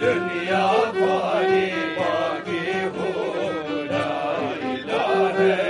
dünya fani baki huda ilahe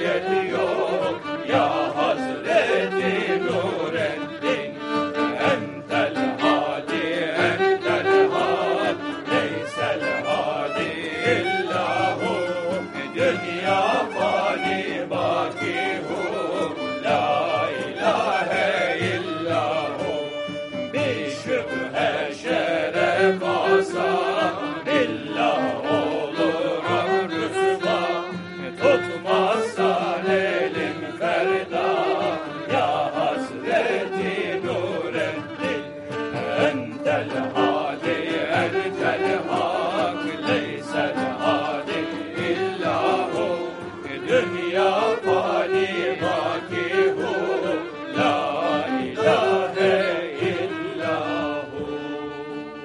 yetiyor ya